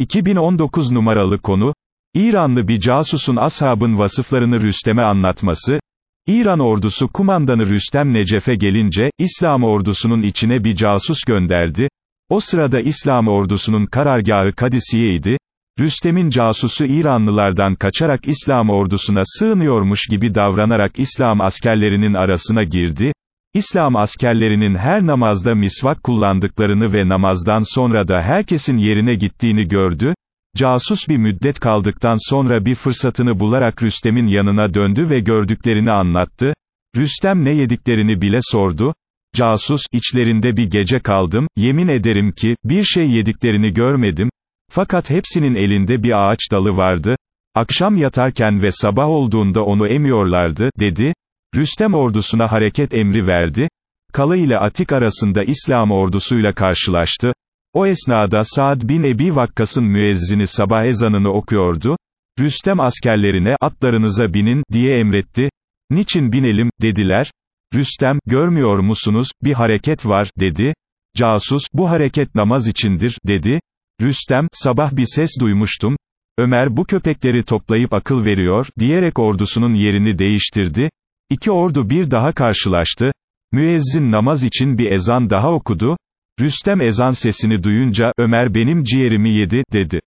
2019 numaralı konu, İranlı bir casusun ashabın vasıflarını Rüstem'e anlatması, İran ordusu kumandanı Rüstem Necef'e gelince, İslam ordusunun içine bir casus gönderdi, o sırada İslam ordusunun karargahı Kadisiye'ydi, Rüstem'in casusu İranlılardan kaçarak İslam ordusuna sığınıyormuş gibi davranarak İslam askerlerinin arasına girdi, İslam askerlerinin her namazda misvak kullandıklarını ve namazdan sonra da herkesin yerine gittiğini gördü, casus bir müddet kaldıktan sonra bir fırsatını bularak Rüstem'in yanına döndü ve gördüklerini anlattı, Rüstem ne yediklerini bile sordu, casus, içlerinde bir gece kaldım, yemin ederim ki, bir şey yediklerini görmedim, fakat hepsinin elinde bir ağaç dalı vardı, akşam yatarken ve sabah olduğunda onu emiyorlardı, dedi, Rüstem ordusuna hareket emri verdi, Kala ile Atik arasında İslam ordusuyla karşılaştı, o esnada Saad bin Ebi Vakkas'ın müezzini sabah ezanını okuyordu, Rüstem askerlerine, atlarınıza binin, diye emretti, niçin binelim, dediler, Rüstem, görmüyor musunuz, bir hareket var, dedi, casus, bu hareket namaz içindir, dedi, Rüstem, sabah bir ses duymuştum, Ömer bu köpekleri toplayıp akıl veriyor, diyerek ordusunun yerini değiştirdi, İki ordu bir daha karşılaştı, müezzin namaz için bir ezan daha okudu, Rüstem ezan sesini duyunca, Ömer benim ciğerimi yedi, dedi.